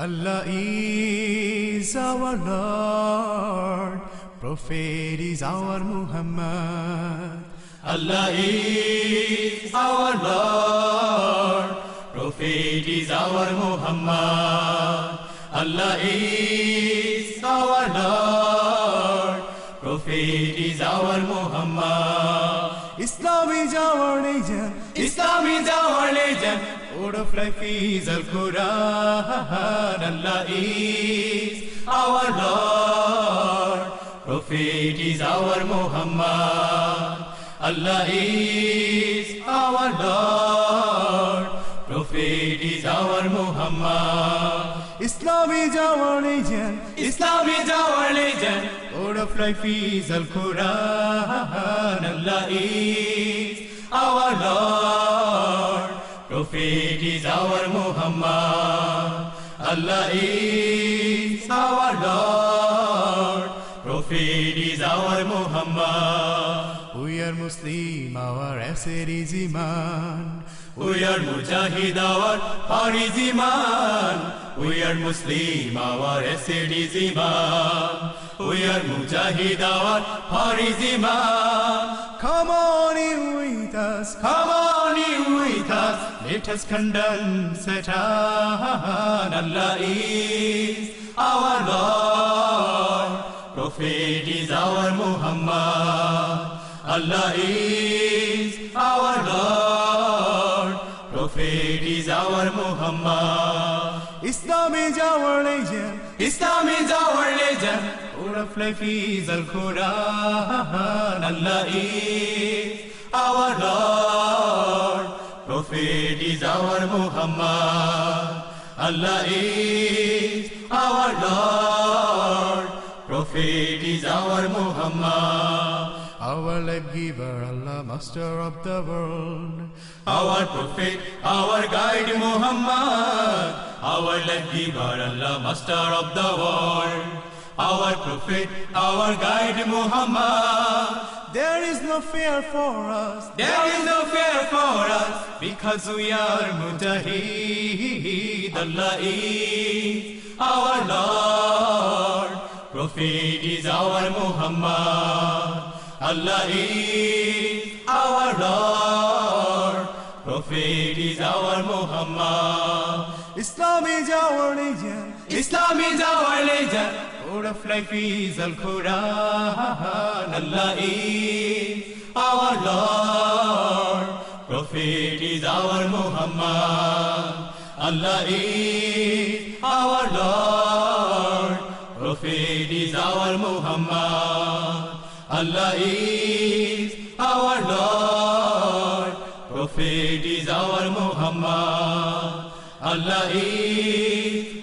Allah is our Lord, Prophet is our Muhammad. Allah is our Lord, Prophet is our Muhammad. Allah is our Lord, Prophet is our Muhammad. ইসলামী জাওয়ানে যান ইসলামী জাওয়ানে যান ওড়ফ Rafiz Al Quran Allah is our lord prophet is our muhammad allah is our lord prophet is our muhammad Islam is our religion. Islam is our religion. Code of life is Al Quran. Prophet is our Muhammad. Allah is our Lord, Prophet is our Muhammad. We are Muslim, our asset is Iman. We are Mujahid, our heart is Iman. We are Muslim, our asset is Iman. We are Mujahid, our heart is Iman. Come on in with us, Come us condemn Satan. Allah is our Lord, Prophet is our Muhammad. Allah is our Lord, Prophet is our Muhammad. Islam is our religion, Islam is our Word of life is Al Quran. Allah is our Lord, Prophet is our Muhammad. Allah is our Lord, Prophet is our Muhammad. Our life giver, Allah, Master of the world. Our Prophet, our guide Muhammad, our life giver, Allah, Master of the world. Our Prophet, our guide Muhammad, is no fear for us, there is no fear for us. because we are Mujahid. Allah is our Lord, Prophet is our Muhammad. Allah is our Lord, Prophet is our Muhammad. Islam is our religion, Islam is our legend, Life is Al Quran. Allah is our Lord, Prophet is our Muhammad. Allah is our Lord, Prophet is our Muhammad. Allah is our Lord, Prophet is our Muhammad. Allah is